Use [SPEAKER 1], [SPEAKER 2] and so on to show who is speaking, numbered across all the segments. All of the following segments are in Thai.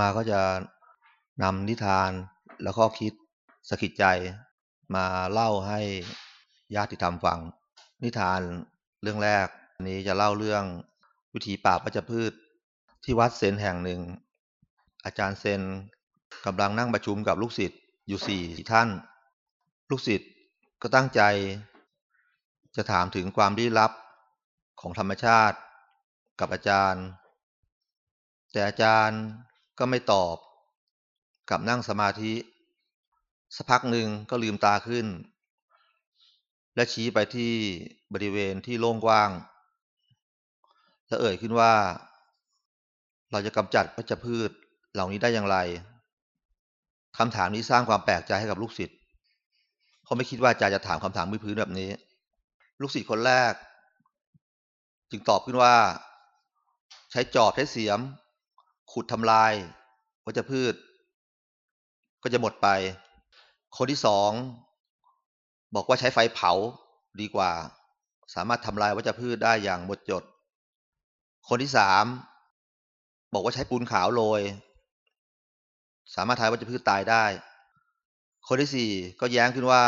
[SPEAKER 1] มาก็จะนำนิทานแล้วข้อคิดสกิดใจมาเล่าให้ญาติธรรมฟัง นิทานเรื่องแรกนี้จะเล่าเรื่องวิธีปราบวัชพืชที่วัดเซนแห่งหนึ่ง อาจารย์เซนกำลังนั่งประชุมกับลูกศิษย์อยู่สี่ท่าน ลูกศิษย์ก็ตั้งใจ จะถามถึงความลี้ลับของธรรมชาติกับอาจารย์ แต่อาจารย์ ก็ไม่ตอบกลับนั่งสมาธิ สักพักหนึ่งก็ลืมตาขึ้น และชี้ไปที่บริเวณที่โล่งกว้าง และเอ่ยขึ้นว่า เราจะกำจัดวัชพืชเหล่านี้ได้อย่างไรคำถามนี้สร้างความแปลกใจให้กับลูกศิษย์เขาไม่คิดว่าจาจะถามคำถามพื้นๆแบบนี้ ลูกศิษย์คนแรก จึงตอบขึ้นว่า ใช้จอบใช้เสียม ขุดทำลายวัชพืช ก็จะหมดไป คนที่สองบอกว่าใช้ไฟเผาดีกว่า สามารถทำลายวัชพืชได้อย่างหมดจด คนที่สามบอกว่าใช้ปูนขาวโรย สามารถทายวัชพืชตายได้ คนที่สี่ก็แย้งขึ้นว่า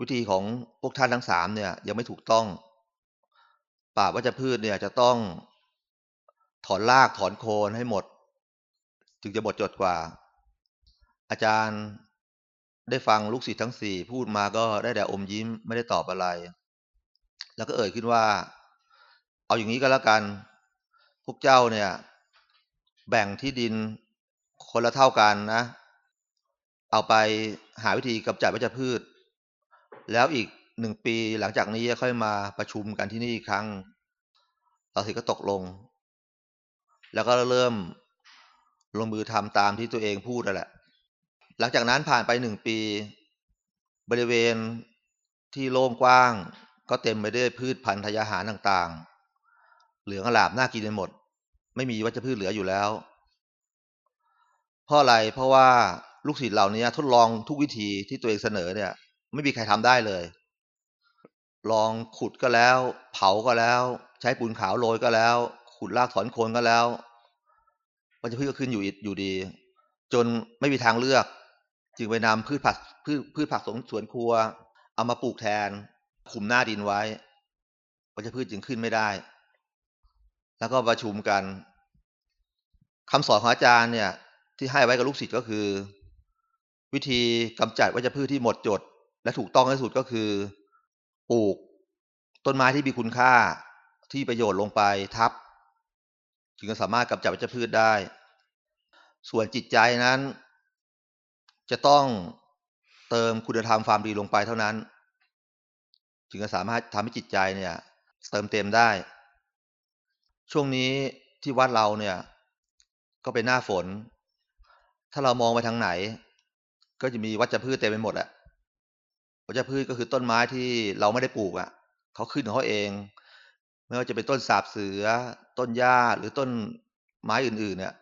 [SPEAKER 1] วิธีของพวกท่านทั้งสามเนี่ย ยังไม่ถูกต้องป่าวัชพืชเนี่ยจะต้อง ถอนรากถอนโคนให้หมด จึงจะหมดจดกว่า อาจารย์ได้ฟังลูกศิษย์ทั้งสี่พูดมาก็ได้แต่อมยิ้มไม่ได้ตอบอะไร แล้วก็เอ่ยขึ้นว่า เอาอย่างนี้ก็แล้วกัน พวกเจ้าเนี่ย แบ่งที่ดินคนละเท่ากันนะ เอาไปหาวิธีกำจัดวัชพืช แล้วอีกหนึ่งปีหลังจากนี้ค่อยมาประชุมกันที่นี่อีกครั้งเราสิก็ตกลง แล้วก็เริ่มลงมือทำตามที่ตัวเองพูดนั่นแหละ หลังจากนั้นผ่านไปหนึ่งปี บริเวณที่โล่งกว้าง ก็เต็มไปด้วยพืชพันธุ์ทยาหารต่างๆ เหลืองอลามน่ากินไปหมด ไม่มีวัชพืชเหลืออยู่แล้ว เพราะอะไร เพราะว่าลูกศิษย์เหล่านี้ทดลองทุกวิธีที่ตัวเองเสนอเนี่ย ไม่มีใครทำได้เลย ลองขุดก็แล้ว เผาก็แล้ว ใช้ปูนขาวโรยก็แล้ว ขุดรากถอนโคนก็แล้ว มันจะพืชก็ขึ้นอยู่อยู่ดี จนไม่มีทางเลือก จึงไปนำพืชผักพืชพืชผักสวนครัว เอามาปลูกแทนคุมหน้าดินไว้วัชพืชจึงขึ้นไม่ได้ แล้วก็ประชุมกันคำสอนของอาจารย์เนี่ย ที่ให้ไว้กับลูกศิษย์ก็คือ วิธีกำจัดวัชพืชที่หมดจด และถูกต้องที่สุดก็คือ ปลูกต้นไม้ที่มีคุณค่าที่ประโยชน์ลงไปทับ จึงจะสามารถกำจัดวัชพืชได้ ส่วนจิตใจนั้น จะต้องเติมคุณธรรมความดีลงไปเท่านั้นจึงจะสามารถทำให้จิตใจเนี่ย เติมเต็มได้ ช่วงนี้ที่วัดเราเนี่ย ก็เป็นหน้าฝน ถ้าเรามองไปทางไหน ก็จะมีวัชพืชเต็มไปหมดอะวัชพืชก็คือต้นไม้ที่เราไม่ได้ปลูกอะเขาขึ้นของเขาเอง ไม่ว่าจะเป็นต้นสาบเสือ ต้นหญ้าหรือต้นไม้อื่นๆเนี่ย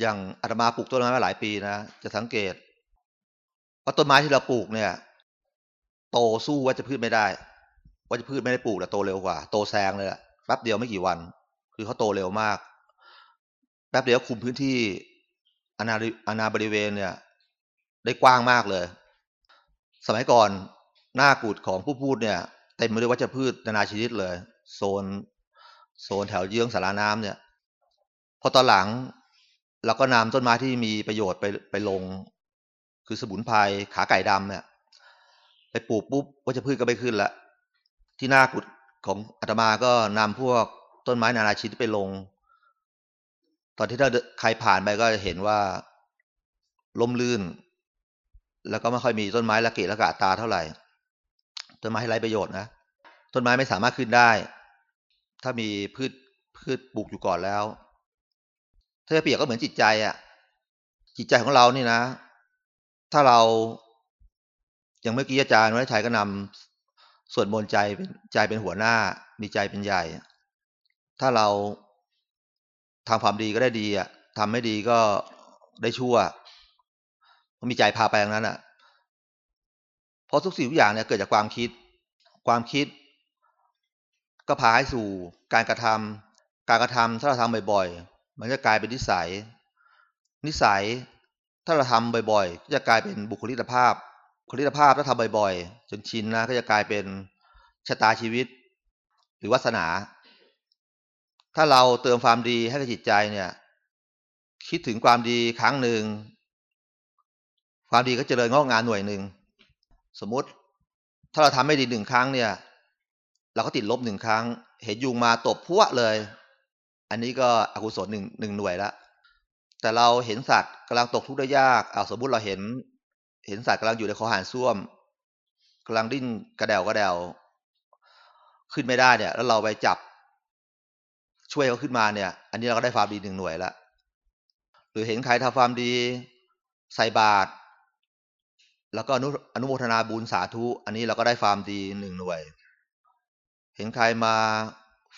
[SPEAKER 1] อย่างอาตมาปลูกต้นไม้มาหลายปีนะ จะสังเกตว่าต้นไม้ที่เราปลูกเนี่ย โตสู้วัชพืชไม่ได้วัชพืชไม่ได้ปลูกแต่โตเร็วกว่า โตแซงเลยแหละแป๊บเดียวไม่กี่วัน คือเขาโตเร็วมาก แป๊บเดียวคุมพื้นที่อาณาอาณาบริเวณเนี่ย ได้กว้างมากเลย สมัยก่อนหน้ากุดของผู้พูดเนี่ยเต็มไปด้วยวัชพืชนานาชนิดเลย โซน โซนแถวเยื้องสาราน้ำเนี่ย พอตอนหลัง เราก็นำต้นไม้ที่มีประโยชน์ไปไปลง คือสมุนไพรขาไก่ดำเนี่ยไปปลูกปุ๊บวัชพืชก็ไม่ขึ้นละที่หน้ากุดของอาตมาก็นำพวกต้นไม้นานาชนิดไปลง ตอนที่ถ้าใครผ่านไปก็จะเห็นว่าล้มลื่น แล้วก็ไม่ค่อยมีต้นไม้ละเกะละกะตาเท่าไหร่ ต้นไม้ให้ไรประโยชน์นะ ต้นไม้ไม่สามารถขึ้นได้ ถ้ามีพืชพืชปลูกอยู่ก่อนแล้ว ถ้าจะเปรียบก็เหมือนจิตใจอะ่ะจิตใจของเรานี่นะ ถ้าเราอย่างเมื่อกี้อาจารย์วัชชัยก็นำส่วนบนใจเป็นใจเป็นหัวหน้า มีใจเป็นใหญ่ ถ้าเราทำความดีก็ได้ดีอะทำไม่ดีก็ได้ชั่วมีใจพาไปอย่างนั้นอะเพราะทุกสิ่งทุกอย่างเนี่ยเกิดจากความคิด ความคิด ก็พาให้สู่การกระทำการกระทำถ้าเราทำบ่อยๆ มันจะกลายเป็นนิสัย นิสัยถ้าเราทำบ่อยๆ ก็จะกลายเป็นบุคลิกภาพ บุคลิกภาพถ้าทำบ่อยๆ จนชินนะก็จะกลายเป็นชะตาชีวิต หรือวาสนา ถ้าเราเติมความดีให้กับจิตใจเนี่ย คิดถึงความดีครั้งหนึ่ง ความดีก็เจริญงอกงามหน่วยหนึ่ง สมมติถ้าเราทำไม่ดีหนึ่งครั้งเนี่ย เราก็ติดลบหนึ่งครั้ง เห็นยุงมาตบพวเลย อันนี้ก็อกุศลหนึ่งหนึ่งหน่วยละแต่เราเห็นสัตว์กำลังตกทุกข์ได้ยากเอาสมมติเราเห็น เห็นสัตว์กำลังอยู่ในคอหานซ่วมกำลังดิ้นกระเดวกระเดวขึ้นไม่ได้เนี่ย แล้วเราไปจับ ช่วยเขาขึ้นมาเนี่ย อันนี้เราก็ได้ความดีหนึ่งหน่วยละหรือเห็นใครทำความดีใส่บาตรแล้วก็อนุอนุโมทนาบุญสาธุ อันนี้เราก็ได้ความดีหนึ่งหน่วย เห็นใครมา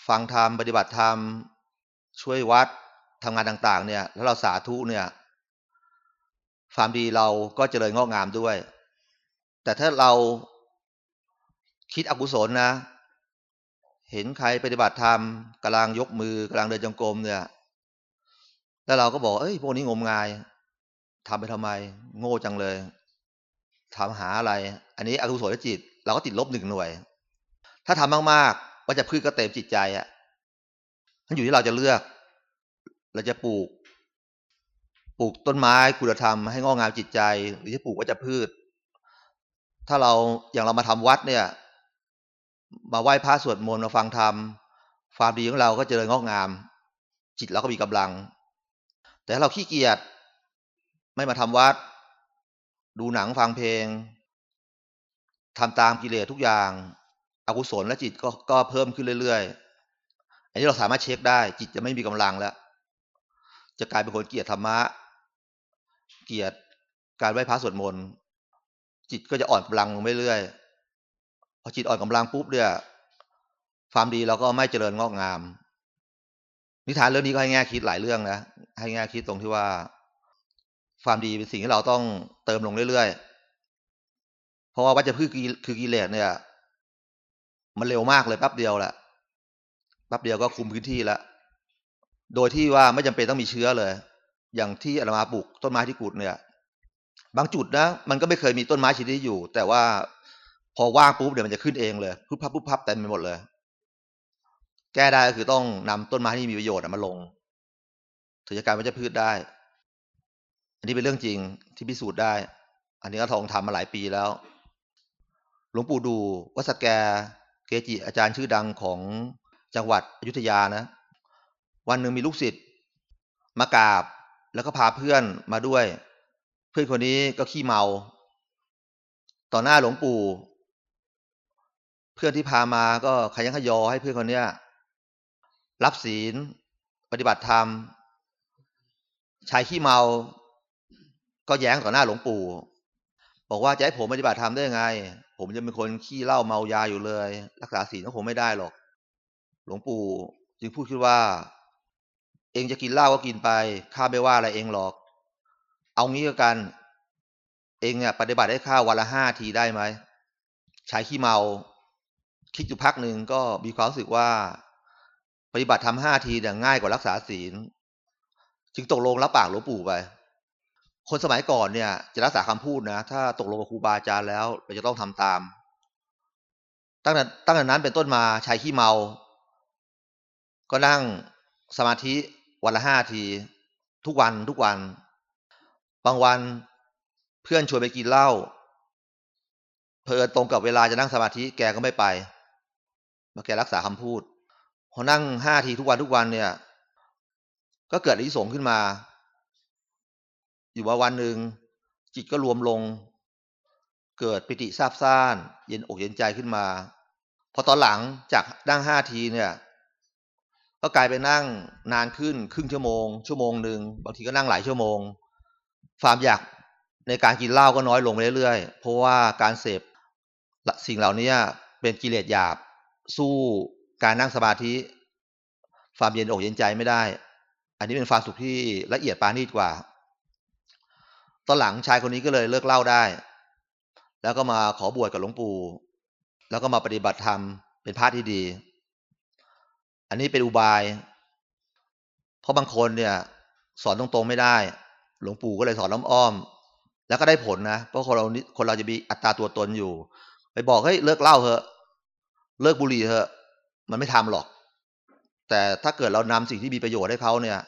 [SPEAKER 1] ฟังธรรมปฏิบัติธรรม ช่วยวัดทำงานต่างๆ เนี่ย แล้วเราสาธุเนี่ยความดีเราก็เจริญงอกงามด้วย แต่ถ้าเราคิดอกุศลนะ เห็นใครปฏิบัติธรรมกำลังยกมือกำลังเดินจงกรมเนี่ย แล้วเราก็บอก เอ้ย พวกนี้งมงายทำไปทำไม โง่จังเลยถามหาอะไร อันนี้อกุศลจิต เราก็ติดลบหนึ่งหน่วย ถ้าทำมากๆว่าจะพืชก็เต็มจิตใจอะ่ะ มันอยู่ที่เราจะเลือก เราจะปลูก ปลูกต้นไม้คุณธรรมให้งอกงามจิตใจ หรือจะปลูกว่าจะพืช ถ้าเราอย่างเรามาทำวัดเนี่ย มาไหว้พระสวดมนต์มาฟังธรรมความดีของเราก็เจริญงอกงาม จิตเราก็มีกำลัง แต่ถ้าเราขี้เกียจไม่มาทำวัด ดูหนังฟังเพลงทำตามกิเลสทุกอย่าง อกุศลและจิตก็ก็เพิ่มขึ้นเรื่อยๆ อันนี้เราสามารถเช็คได้ จิตจะไม่มีกำลังแล้ว จะกลายเป็นคนเกลียดธรรมะ เกลียดการไหว้พระสวดมนต์จิตก็จะอ่อนกำลังลงเรื่อยๆพอจิตอ่อนกำลังปุ๊บเนี่ยความดีเราก็ไม่เจริญงอกงาม นิทานเรื่องนี้ก็ให้แง่คิดหลายเรื่องนะให้แง่คิดตรงที่ว่า ความดีเป็นสิ่งที่เราต้องเติมลงเรื่อยๆเพราะว่าวัฏพืชคือกิเลสเนี่ย มันเร็วมากเลยแป๊บเดียวแหละ แป๊บเดียวก็คุมพื้นที่แล้วโดยที่ว่าไม่จำเป็นต้องมีเชื้อเลย อย่างที่อาตมาปลูกต้นไม้ที่กุดเนี่ย บางจุดนะ มันก็ไม่เคยมีต้นไม้ชนิดนี้อยู่ แต่ว่าพอว่างปุ๊บเดี๋ยวมันจะขึ้นเองเลยพุบพับพุบพับเต็มไปหมดเลย แก้ได้ก็คือต้องนำต้นไม้ที่มีประโยชน์มาลงถึงจะกลายเป็นจะพืชได้ อันนี้เป็นเรื่องจริงที่พิสูจน์ได้ อันนี้ก็ทองทำมาหลายปีแล้ว หลวงปู่ดูวัสแกเกจิอาจารย์ชื่อดังของ จังหวัดอยุธยานะ วันหนึ่งมีลูกศิษย์มากราบแล้วก็พาเพื่อนมาด้วย เพื่อนคนนี้ก็ขี้เมา ต่อหน้าหลวงปู่ เพื่อนที่พามาก็ขยันขยอให้เพื่อนคนเนี้ยรับศีล ปฏิบัติธรรม ชายขี้เมา ก็แย้งต่อหน้าหลวงปู่ บอกว่าจะให้ผมปฏิบัติธรรมได้ยังไง ผมจะเป็นคนขี้เหล้าเมายาอยู่เลย รักษาศีลก็คงไม่ได้หรอก หลวงปู่จึงพูดขึ้นว่า เองจะกินเหล้าก็กินไปข้าไม่ว่าอะไรเองหรอก เอางี้ก็กัน เองเนี่ยปฏิบัติได้ข้าวันละห้าทีได้ไหมชายขี้เมา คิดอยู่พักหนึ่งก็มีความรู้สึกว่า ปฏิบัติทำห้าทีเนี่ยง่ายกว่ารักษาศีล จึงตกลงรับปากหลวงปู่ไป คนสมัยก่อนเนี่ย จะรักษาคำพูดนะ ถ้าตกลงกับครูบาอาจารย์แล้ว เราจะต้องทำตาม ตั้งแต่ตั้งแต่นั้นเป็นต้นมาชายขี้เมา ก็นั่งสมาธิวันละห้าที ทุกวันทุกวัน บางวันเพื่อนชวนไปกินเหล้าเพลินตรงกับเวลาจะนั่งสมาธิแกก็ไม่ไปมาแกรักษาคำพูด พอนั่งห้าทีทุกวันทุกวันเนี่ย ก็เกิดอริสงขึ้นมา อยู่ว่าวันหนึ่งจิตก็รวมลง เกิดปิติซาบซ่าน เย็นอกเย็นใจขึ้นมา พอตอนหลังจากนั่งห้าทีเนี่ย ก็กลายไปนั่งนานขึ้นครึ่งชั่วโมง ชั่วโมงหนึ่งบางทีก็นั่งหลายชั่วโมงความอยากในการกินเหล้าก็น้อยลงเรื่อยๆ เพราะว่าการเสพสิ่งเหล่านี้เป็นกิเลสหยาบ สู้การนั่งสมาธิความเย็นอกเย็นใจไม่ได้ อันนี้เป็นความสุขที่ละเอียดปานีตกว่า ตอนหลังชายคนนี้ก็เลยเลิกเหล้าได้ แล้วก็มาขอบวชกับหลวงปู่ แล้วก็มาปฏิบัติธรรมเป็นพระที่ดี อันนี้เป็นอุบาย เพราะบางคนเนี่ย สอนตรงๆไม่ได้ หลวงปู่ก็เลยสอนล้อมอ้อมแล้วก็ได้ผลนะ เพราะคนเราคนเราจะมีอัตราตัวตนอยู่ ไปบอกเฮ้ยเลิกเหล้าเถอะ เลิกบุหรี่เถอะ มันไม่ทำหรอก แต่ถ้าเกิดเรานำสิ่งที่มีประโยชน์ให้เขาเนี่ย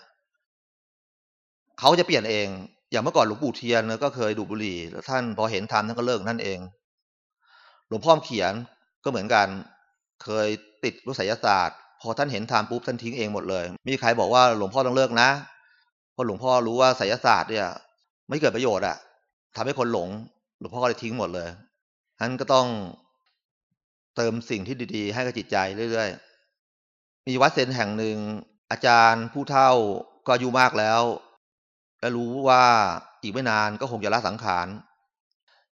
[SPEAKER 1] เขาจะเปลี่ยนเอง อย่างเมื่อก่อนหลวงปู่เทียนก็เคยดูบุหรี่ แล้วท่านพอเห็นทำท่านก็เลิกนั่นเอง หลวงพ่อเขียนก็เหมือนกัน เคยติดรู้ไสยศาสตร์ พอท่านเห็นทำปุ๊บท่านทิ้งเองหมดเลย มีใครบอกว่าหลวงพ่อต้องเลิกนะ เพราะหลวงพ่อรู้ว่าไสยศาสตร์เนี่ย ไม่เกิดประโยชน์อะทำให้คนหลง หลวงพ่อก็เลยทิ้งหมดเลยท่านก็ต้องเติมสิ่งที่ดีๆ ให้กับจิตใจเรื่อยๆ มีวัดเซนแห่งหนึ่งอาจารย์ผู้เฒ่าก็อายุมากแล้ว และรู้ว่าอีกไม่นานก็คงจะละสังขาร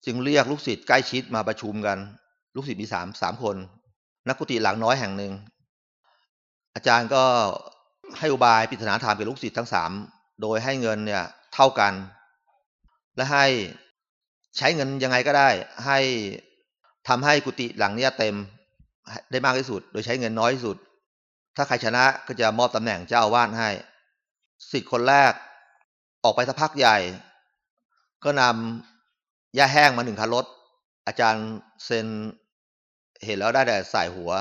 [SPEAKER 1] จึงเรียกลูกศิษย์ใกล้ชิดมาประชุมกัน ลูกศิษย์มีสามสามคน นักกุฏิหลังน้อยแห่งหนึ่ง อาจารย์ก็ให้อุบายปิศนาธรรมกับลูกศิษย์ทั้งสามโดยให้เงินเนี่ยเท่ากัน และให้ใช้เงินยังไงก็ได้ ให้ทำให้กุฏิหลังเนี้ยเต็มได้มากที่สุด โดยใช้เงินน้อยที่สุด ถ้าใครชนะก็จะมอบตำแหน่งเจ้าอาวาสให้สิทธิ์คนแรกออกไปสักพักใหญ่ ก็นำหญ้าแห้งมาหนึ่งคันรถ อาจารย์เซนเห็นแล้วได้แต่ใส่หัว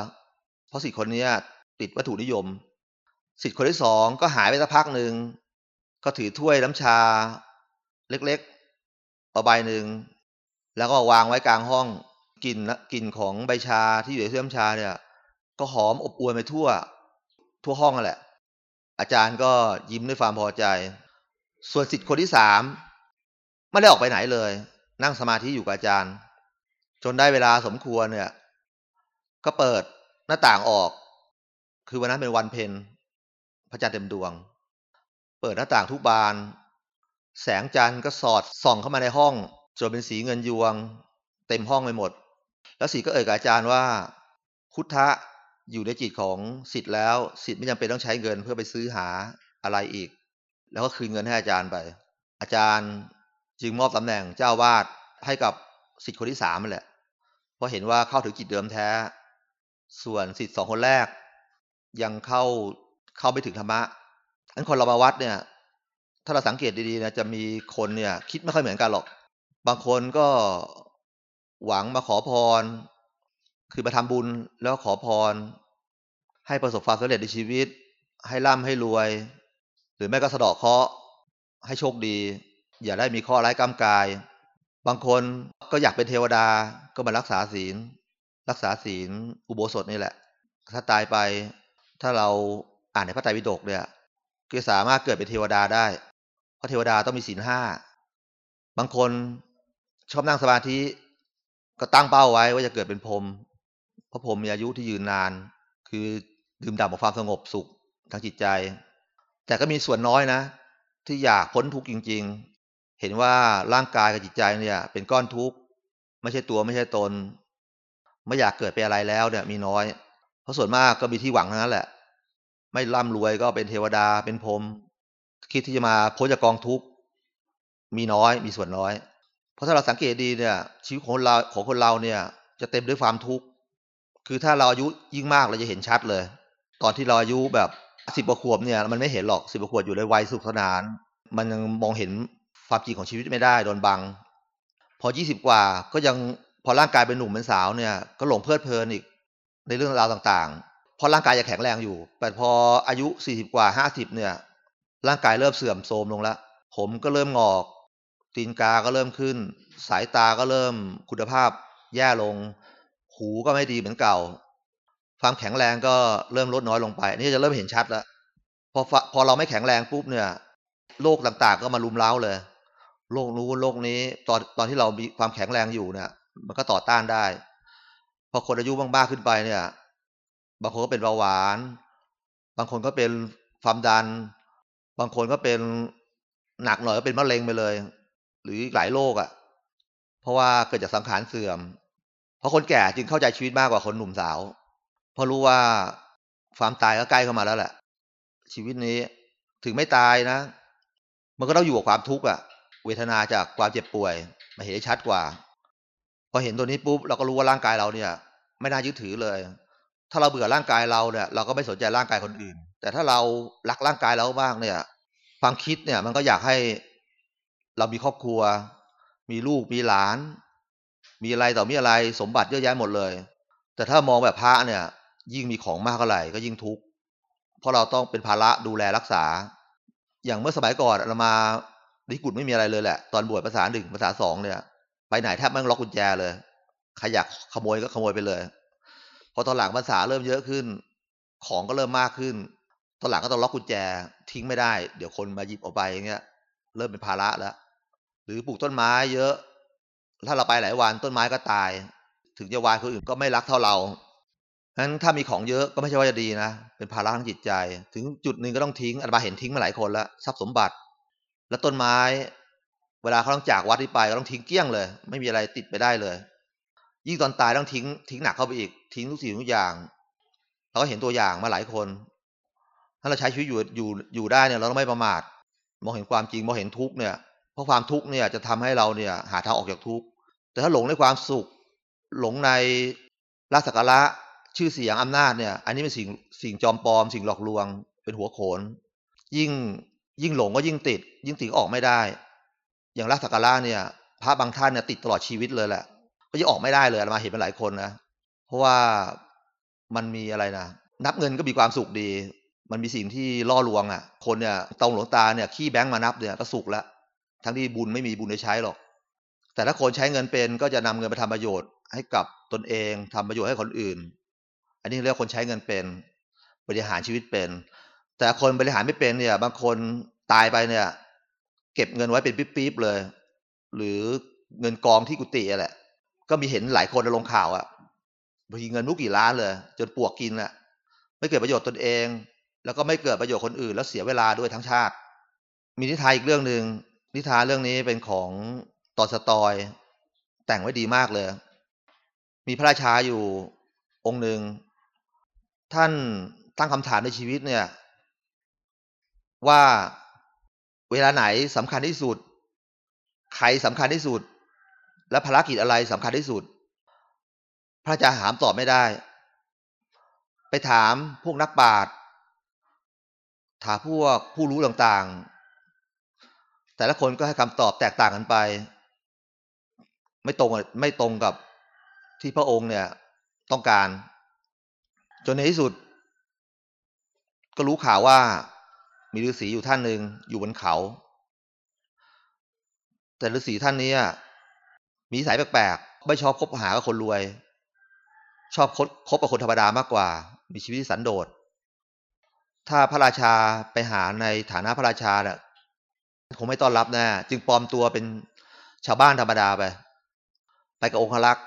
[SPEAKER 1] เพราะสิทธิ์คนนี้ ติดวัตถุนิยมสิทธิ์คนที่สองก็หายไปสักพักหนึ่งก็ถือถ้วยน้ำชา เล็กๆเอาใบหนึ่งแล้วก็วางไว้กลางห้องกลิ่นกลิ่นของใบชาที่อยู่ในเสื้อน้ำชาเนี่ย ก็หอมอบอวลไปทั่ว ทั่วห้องนั่นแหละ อาจารย์ก็ยิ้มด้วยความพอใจ ส่วนสิทธิ์คนที่สามไม่ได้ออกไปไหนเลย นั่งสมาธิอยู่กับอาจารย์ จนได้เวลาสมควรเนี่ย ก็เปิดหน้าต่างออก คือวันนั้นเป็นวันเพ็ญพระจันทร์เต็มดวง เปิดหน้าต่างทุกบาน แสงจันทร์ก็สอดส่องเข้ามาในห้องจนเป็นสีเงินยวง เต็มห้องไปหมด แล้วสีก็เอ่ยกับอาจารย์ว่าพุทธะอยู่ในจิตของสิทธิ์แล้วสิทธิ์ไม่จำเป็นต้องใช้เงินเพื่อไปซื้อหาอะไรอีก แล้วก็คืนเงินให้อาจารย์ไป อาจารย์จึงมอบตำแหน่งเจ้าวาดให้กับสิทธิ์คนที่สามนั่นแหละเพราะเห็นว่าเข้าถึงจิตเดิมแท้ ส่วนสิทธิ์สองคนแรก ยังเข้าเข้าไม่ถึงธรรมะอันคนเรามาวัดเนี่ย ถ้าเราสังเกตดีๆนะจะมีคนเนี่ย คิดไม่ค่อยเหมือนกันหรอก บางคนก็หวังมาขอพร คือมาทำบุญแล้วขอพร ให้ประสบความสำเร็จในชีวิต ให้ร่ำให้รวย หรือแม่ก็สะดอกเคราะห์ให้โชคดี อย่าได้มีข้อร้ายกรรมกาย บางคนก็อยากเป็นเทวดาก็มารักษาศีล รักษาศีล อุโบสถนี่แหละ ถ้าตายไป ถ้าเราอ่านในพระไตรปิฎกเนี่ยก็สามารถเกิดเป็นเทวดาได้ เพราะเทวดาต้องมีศีลห้า บางคนชอบนั่งสมาธิก็ตั้งเป้าไว้ว่าจะเกิดเป็นพรหมเพราะพรหมมีอายุที่ยืนนาน คือดื่มด่ำกับความสงบสุขทางจิตใจ แต่ก็มีส่วนน้อยนะ ที่อยากพ้นทุกข์จริง ๆ เห็นว่าร่างกายกับจิตใจเนี่ย เป็นก้อนทุกข์ไม่ใช่ตัวไม่ใช่ตน ไม่อยากเกิดเป็นอะไรแล้วเนี่ยมีน้อย เพราะส่วนมากก็มีที่หวังทั้งนั้นแหละ ไม่ร่ำรวยก็เป็นเทวดาเป็นพรหมคิดที่จะมาพ้นจากกองทุกข์มีน้อยมีส่วนน้อย เพราะถ้าเราสังเกตดีเนี่ย ชีวิตของเราของคนเราเนี่ย จะเต็มด้วยความทุกข์คือถ้าเราอายุยิ่งมากเราจะเห็นชัดเลย ตอนที่เราอายุแบบสิบกว่าขวบเนี่ย มันไม่เห็นหรอกสิบกว่าขวบอยู่ในวัยสุขสนาน มันยังมองเห็นความจริงของชีวิตไม่ได้โดนบัง พอยี่สิบกว่าก็ยังพอร่างกายเป็นหนุ่มเป็นสาวเนี่ย ก็หลงเพลิดเพลินอีก ในเรื่องราวต่างๆ เพราะร่างกายจะแข็งแรงอยู่ แต่พออายุสี่สิบกว่าห้าสิบเนี่ย ร่างกายเริ่มเสื่อมโทรมลงแล้ว ผมก็เริ่มงอก ตีนกาก็เริ่มขึ้น สายตาก็เริ่มคุณภาพ แย่ลง หูก็ไม่ดีเหมือนเก่า ความแข็งแรงก็เริ่มลดน้อยลงไปนี่จะเริ่มเห็นชัดแล้ว พอพอเราไม่แข็งแรงปุ๊บเนี่ย โรคต่างๆ ก็มาลุมเล้าเลย โรคนู้นโรคนี้ ตอนตอนที่เรามีความแข็งแรงอยู่เนี่ย มันก็ต่อต้านได้ พอคนอายุมากๆขึ้นไปเนี่ย บางคนก็เป็นเบาหวาน บางคนก็เป็นความดัน บางคนก็เป็นหนักหน่อยก็เป็นมะเร็งไปเลย หรือหลายโรคอะ่ะ เพราะว่าเกิดจากสังขารเสื่อม เพราะคนแก่จึงเข้าใจชีวิตมากกว่าคนหนุ่มสาว เพราะรู้ว่าความตายก็ใกล้เข้ามาแล้วแหละ ชีวิตนี้ถึงไม่ตายนะ มันก็ต้องอยู่กับความทุกข์อะเวทนาจากความเจ็บป่วยมาเห็นได้ชัดกว่า พอเห็นตัวนี้ปุ๊บเราก็รู้ว่าร่างกายเราเนี่ย ไม่น่ายึดถือเลย ถ้าเราเบื่อร่างกายเราเนี่ยเราก็ไม่สนใจร่างกายคนอื่น แต่ถ้าเรารักร่างกายเราบ้างเนี่ย ความคิดเนี่ยมันก็อยากให้เรามีครอบครัว มีลูกมีหลาน มีอะไรต่อมีอะไรสมบัติเยอะแยะหมดเลย แต่ถ้ามองแบบพระเนี่ย ยิ่งมีของมากเท่าไหร่ก็ยิ่งทุกข์เพราะเราต้องเป็นภาระดูแลรักษา อย่างเมื่อสมัยก่อนเรามาดิกุดไม่มีอะไรเลยแหละ ตอนบวชภาษาหนึ่งภาษาสองเนี่ย ไปไหนแทบไม่ต้องล็อกกุญแจเลยใครอยากขโมยก็ขโมยไปเลย พอตอนหลังภาษาเริ่มเยอะขึ้น ของก็เริ่มมากขึ้น ตอนหลังก็ต้องล็อกกุญแจ ทิ้งไม่ได้ เดี๋ยวคนมาหยิบออกไปอย่างเงี้ย เริ่มเป็นภาระแล้ว หรือปลูกต้นไม้เยอะ ถ้าเราไปหลายวันต้นไม้ก็ตาย ถึงจะวายคนอื่นก็ไม่รักเท่าเราฉะนั้นถ้ามีของเยอะก็ไม่ใช่ว่าจะดีนะ เป็นภาระทางจิตใจ ถึงจุดหนึ่งก็ต้องทิ้งอาตมาเห็นทิ้งมาหลายคนแล้วทรัพย์สมบัติ แล้วต้นไม้ เวลาเขาต้องจากวัดที่ไปก็ต้องทิ้งเกลี้ยงเลย ไม่มีอะไรติดไปได้เลย ยิ่งตอนตายต้องทิ้งทิ้งหนักเข้าไปอีก ทิ้งทุกสิ่งทุกอย่าง เราก็เห็นตัวอย่างมาหลายคน ถ้าเราใช้ชีวิตอยู่อยู่อยู่ได้เนี่ยเราต้องไม่ประมาทมองเห็นความจริงมองเห็นทุกเนี่ย เพราะความทุกข์เนี่ยจะทำให้เราเนี่ยหาทางออกจากทุกข์แต่ถ้าหลงในความสุข หลงในราสักระชื่อเสียงอำนาจเนี่ย อันนี้เป็นสิ่งสิ่งจอมปลอม สิ่งหลอกลวง เป็นหัวโขน ยิ่งยิ่งหลงก็ยิ่งติด ยิ่งติดออกไม่ได้ อย่างราสัการะเนี่ย พระบางท่านเนี่ยติดตลอดชีวิตเลยแหละ ก็ยังออกไม่ได้เลยมาเห็นเป็นหลายคนนะ เพราะว่ามันมีอะไรนะนับเงินก็มีความสุขดี มันมีสิ่งที่ล่อลวงอะ คนเนี่ยตองหลวงตาเนี่ยขี้แบงค์มานับเนี่ยก็สุขแล้วทั้งที่บุญไม่มีบุญได้ใช้หรอก แต่ถ้าคนใช้เงินเป็นก็จะนำเงินไปทำประโยชน์ ให้กับตนเองทำประโยชน์ให้คนอื่น อันนี้เรียกคนใช้เงินเป็น บริหารชีวิตเป็น แต่คนบริหารไม่เป็นเนี่ย บางคนตายไปเนี่ย เก็บเงินไว้เป็นปิ๊บๆเลย หรือเงินกองที่กุฏิแหละ ก็มีเห็นหลายคนในลงข่าวอะบางทีเงินนุกกี่ล้านเลย จนปวกกินอะไม่เกิดประโยชน์ตนเอง แล้วก็ไม่เกิดประโยชน์คนอื่น แล้วเสียเวลาด้วยทั้งชาติ มีนิทานอีกเรื่องหนึ่งนิทานเรื่องนี้เป็นของตอสตอย แต่งไว้ดีมากเลย มีพระราชาอยู่องค์หนึ่งท่านตั้งคำถามในชีวิตเนี่ย ว่า เวลาไหนสำคัญที่สุด ใครสำคัญที่สุด และภารกิจอะไรสำคัญที่สุด พระอาจารย์ถามตอบไม่ได้ ไปถามพวกนักปราชญ์ถามพวกผู้รู้ต่างๆ แต่ละคนก็ให้คำตอบแตกต่างกันไป ไม่ตรงไม่ตรงกับที่พระองค์เนี่ยต้องการ จนในที่สุด ก็รู้ข่าวว่า มีฤาษีอยู่ท่านหนึ่งอยู่บนเขา แต่ฤาษีท่านนี้มีสายแปลกๆไม่ชอบคบหากับคนรวย ชอบคบคบกับคนธรรมดามากกว่า มีชีวิตสันโดษ ถ้าพระราชาไปหาในฐานะพระราชาเนี่ยคงไม่ต้อนรับแน่จึงปลอมตัวเป็นชาวบ้านธรรมดาไป ไปกับองครักษ์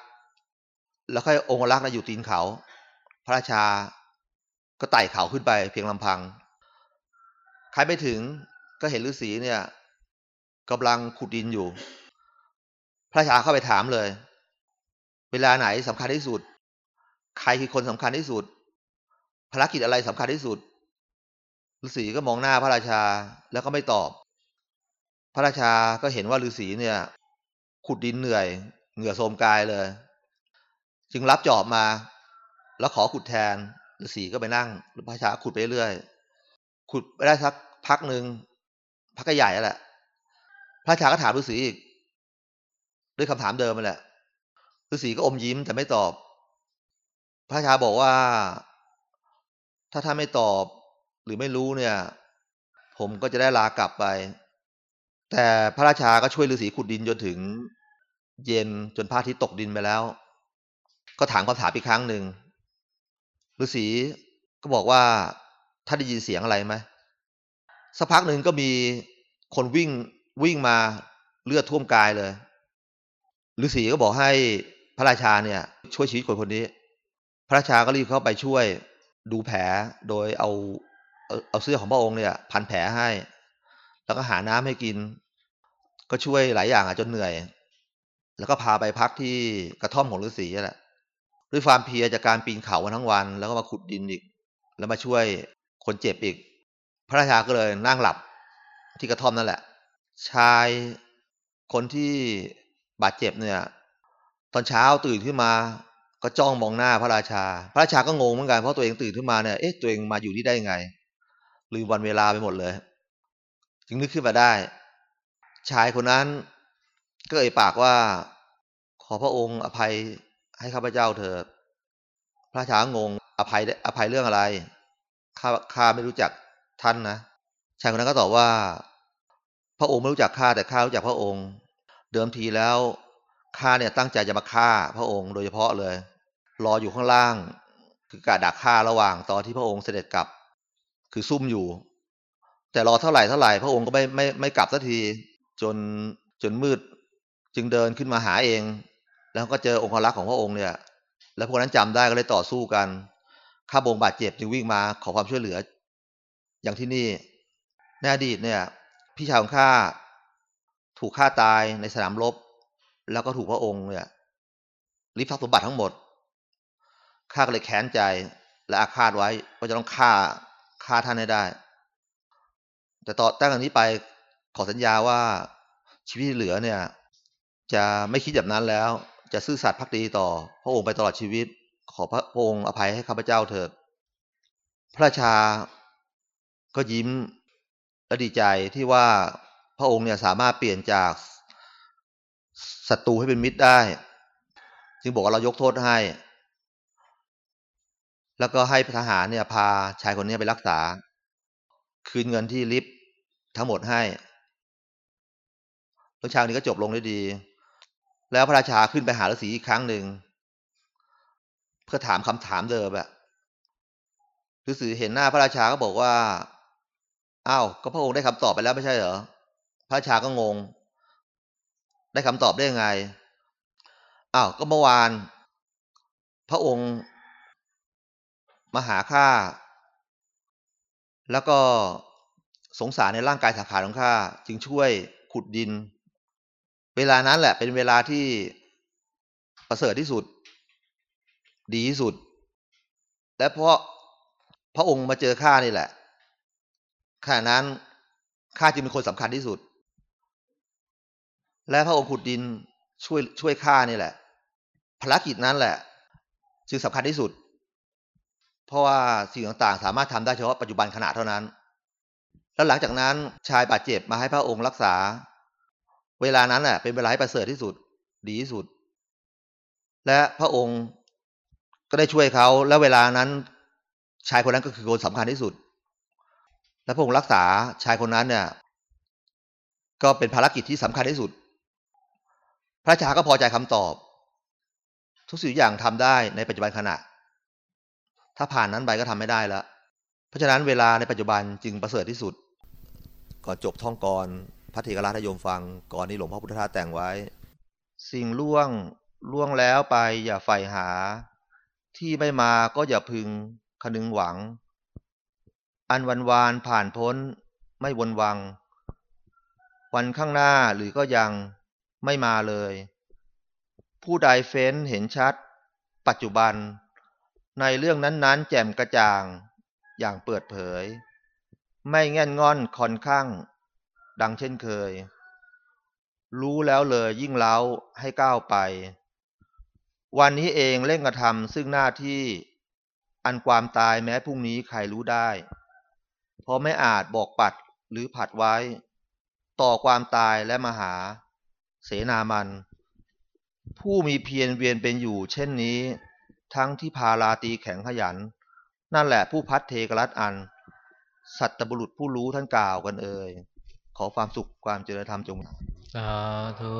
[SPEAKER 1] แล้วค่อยองครักษ์นะอยู่ตีนเขา พระราชาก็ไต่เขาขึ้นไปเพียงลำพัง ใครไปถึงก็เห็นฤาษีเนี่ยกำลังขุดดินอยู่ พระราชาเข้าไปถามเลย เวลาไหนสำคัญที่สุด ใครคือคนสำคัญที่สุด ภารกิจอะไรสำคัญที่สุดฤาษีก็มองหน้าพระราชาแล้วก็ไม่ตอบ พระราชาก็เห็นว่าฤาษีเนี่ย ขุดดินเหนื่อย เหงื่อโทมกายเลย จึงรับจอบมา แล้วขอขุดแทนฤาษีก็ไปนั่งพระราชาขุดไปเรื่อย ขุดไปได้สักพักหนึ่งพักใหญ่แล้วแหละ พระชาก็ถามฤาษีอีก ด้วยคำถามเดิมไปแหละฤาษีก็อมยิ้มแต่ไม่ตอบ พระชาบอกว่า ถ้าท่านไม่ตอบ หรือไม่รู้เนี่ย ผมก็จะได้ลากลับไป แต่พระราชาก็ช่วยฤาษีขุดดินจนถึง เย็นจนพระอาทิตย์ตกดินไปแล้ว ก็ถามคำถามอีกครั้งหนึ่งฤาษีก็บอกว่า ท่านได้ยินเสียงอะไรไหมสักพักหนึ่งก็มีคนวิ่งวิ่งมาเลือดท่วมกายเลยฤาษีก็บอกให้พระราชาเนี่ย ช่วยชีวิตคนคนนี้ พระราชาก็รีบเข้าไปช่วยดูแผลโดยเอาเอาเสื้อของพระองค์เนี่ย พันแผลให้ แล้วก็หาน้ำให้กิน ก็ช่วยหลายอย่างอะจนเหนื่อย แล้วก็พาไปพักที่กระท่อมของฤาษีแหละด้วยความเพียรจากการปีนเขาวันทั้งวัน แล้วก็มาขุดดินอีก แล้วมาช่วย คนเจ็บอีก พระราชาก็เลยนั่งหลับที่กระท่อมนั่นแหละ ชายคนที่บาดเจ็บเนี่ย ตอนเช้าตื่นขึ้นมา ก็จ้องมองหน้าพระราชา พระราชาก็งงเหมือนกันเพราะตัวเองตื่นขึ้นมาเนี่ยเอ๊ะตัวเองมาอยู่ที่ได้ไงลืมวันเวลาไปหมดเลย จึงนึกขึ้นมาได้ ชายคนนั้นก็เอ่ยปากว่า ขอพระองค์อภัยให้ข้าพเจ้าเถิดพระราชางงอภัยอภัยเรื่องอะไร ข้าข้าไม่รู้จักท่านนะชายคนนั้นก็ตอบว่า พระองค์ไม่รู้จักข้าแต่ข้ารู้จักพระองค์ เดิมทีแล้วข้าเนี่ยตั้งใจจะมาฆ่าพระองค์โดยเฉพาะเลย รออยู่ข้างล่าง คือกาดักฆ่าระหว่างตอนที่พระองค์เสด็จกลับ คือซุ่มอยู่ แต่รอเท่าไหร่เท่าไหร่พระองค์ก็ไม่ไม่ไม่กลับสักทีจนจนมืด จึงเดินขึ้นมาหาเอง แล้วก็เจอองค์รักษ์ของพระองค์เนี่ย แล้วพวกนั้นจำได้ก็เลยต่อสู้กัน ข้าบงบาดเจ็บจึงวิ่งมาขอความช่วยเหลือ อย่างที่นี่ในอดีตเนี่ย พี่ชายของข้าถูกฆ่าตายในสนามรบ แล้วก็ถูกพระองค์เนี่ยริบทรัพย์สมบัติทั้งหมดข้าก็เลยแค้นใจและอาฆาตไว้ว่าจะต้องฆ่าฆ่าท่านให้ได้ แต่ต่อตั้งแต่นี้ไปขอสัญญาว่าชีวิตเหลือเนี่ย จะไม่คิดแบบนั้นแล้ว จะซื่อสัตย์พักดีต่อ พระองค์ไปตลอดชีวิต ขอพระองค์อภัยให้ข้าพเจ้าเถิด พระราชาก็ยิ้มและดีใจที่ว่าพระองค์เนี่ยสามารถเปลี่ยนจากศัตรูให้เป็นมิตรได้ จึงบอกว่าเรายกโทษให้ แล้วก็ให้ทหารเนี่ยพาชายคนนี้ไปรักษา คืนเงินที่ลิฟทั้งหมดให้เรื่องชาวนี้ก็จบลงได้ดี แล้วพระราชาขึ้นไปหาฤาษีอีกครั้งหนึ่ง เพื่อถามคำถามเดิมแบบฤาษีเห็นหน้าพระราชาก็บอกว่าอ้าวก็พระองค์ได้คำตอบไปแล้วไม่ใช่เหรอพระราชาก็งง ได้คำตอบได้ยังไงอ้าวก็เมื่อวาน พระองค์มาหาข้าแล้วก็สงสารในร่างกายสังขารของข้าจึงช่วยขุดดิน เวลานั้นแหละเป็นเวลาที่ประเสริฐที่สุด ดีที่สุด และเพราะพระองค์มาเจอข้านี่แหละขณะนั้นข้าจึงเป็นคนสำคัญที่สุด และพระองค์ขุดดินช่วยช่วยข้านี่แหละภารกิจนั้นแหละ จึงสำคัญที่สุด เพราะว่าสิ่งต่างๆ สามารถทำได้เฉพาะปัจจุบันขณะเท่านั้น แล้วหลังจากนั้นชายบาดเจ็บมาให้พระองค์รักษา เวลานั้นแหละเป็นเวลาให้ประเสริฐที่สุด ดีที่สุด และพระองค์ ก็ได้ช่วยเขา และเวลานั้น ชายคนนั้นก็คือคนสำคัญที่สุด และพระองค์รักษาชายคนนั้นเนี่ย ก็เป็นภารกิจที่สำคัญที่สุด พระชาก็พอใจคำตอบ ทุกสิ่งอย่างทำได้ในปัจจุบันขณะ ถ้าผ่านนั้นไปก็ทำไม่ได้แล้ว เพราะฉะนั้นเวลาในปัจจุบันจึงประเสริฐที่สุด ก่อนจบท่องกรพระเถรราชโยมฟังก่อนนี้หลวงพ่อพุทธทาสแต่งไว้ สิ่งล่วงล่วงแล้วไปอย่าใฝ่หา ที่ไม่มาก็อย่าพึงคนึงหวัง อันวันวานผ่านพ้นไม่วนวัง วันข้างหน้าหรือก็ยังไม่มาเลย ผู้ใดเฟ้นเห็นชัด ปัจจุบัน ในเรื่องนั้นๆ แจ่มกระจ่าง อย่างเปิดเผย ไม่แง่นงอนคอนข้าง ดังเช่นเคย รู้แล้วเลยยิ่งเล้าให้ก้าวไป วันนี้เองเร่งกระทำซึ่งหน้าที่อันความตายแม้พรุ่งนี้ใครรู้ได้ เพราะไม่อาจบอกปัดหรือผัดไว้ ต่อความตายและมหา เสนามัน ผู้มีเพียรเวียนเป็นอยู่เช่นนี้ ทั้งที่พาลาตีแข็งขยัน นั่นแหละผู้พัดเทกรัตอัน สัตบุรุษผู้รู้ท่านกล่าวกันเอ่ยขอความสุขความเจริญธรรมจง
[SPEAKER 2] สาธุ